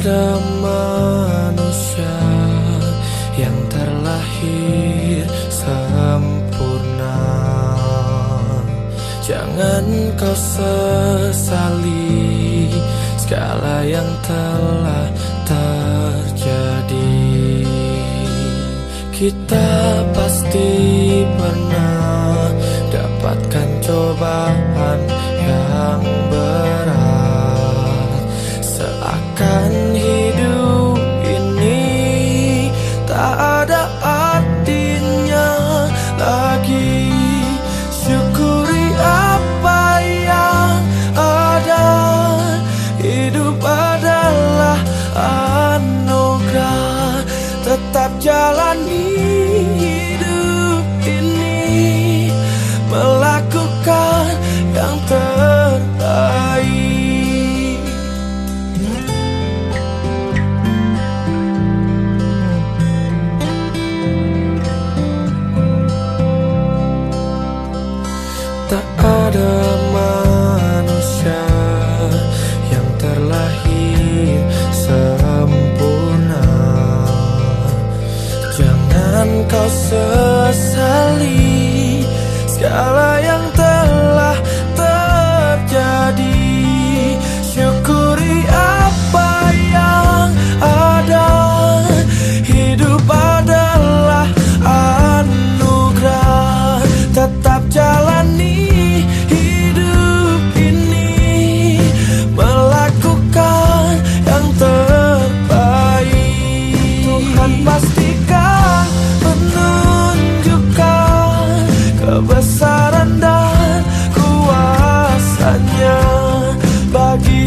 ada manusia yang terlahir sempurna. Jangan kau sesali segala yang telah terjadi. Kita pasti pernah dapatkan cobaan jalani hidup ini Melakukan yang terbaik. Tak ada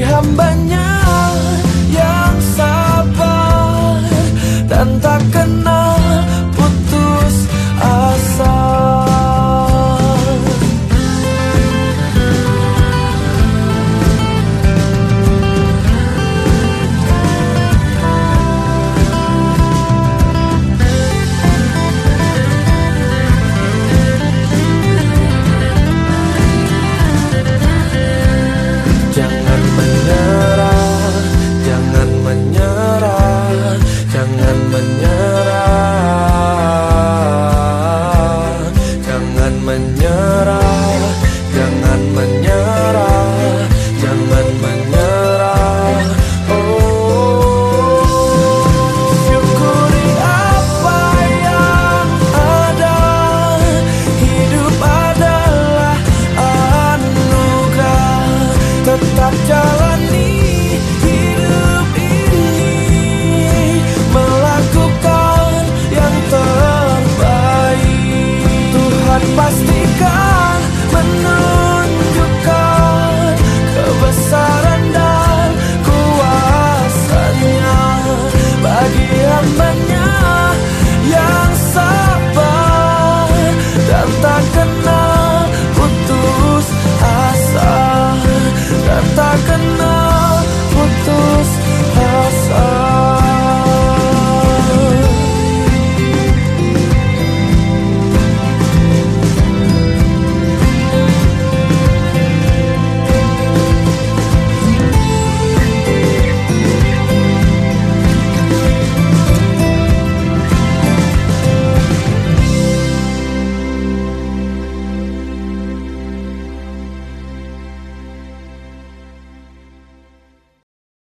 hambanya yang sabar dan tak kenal around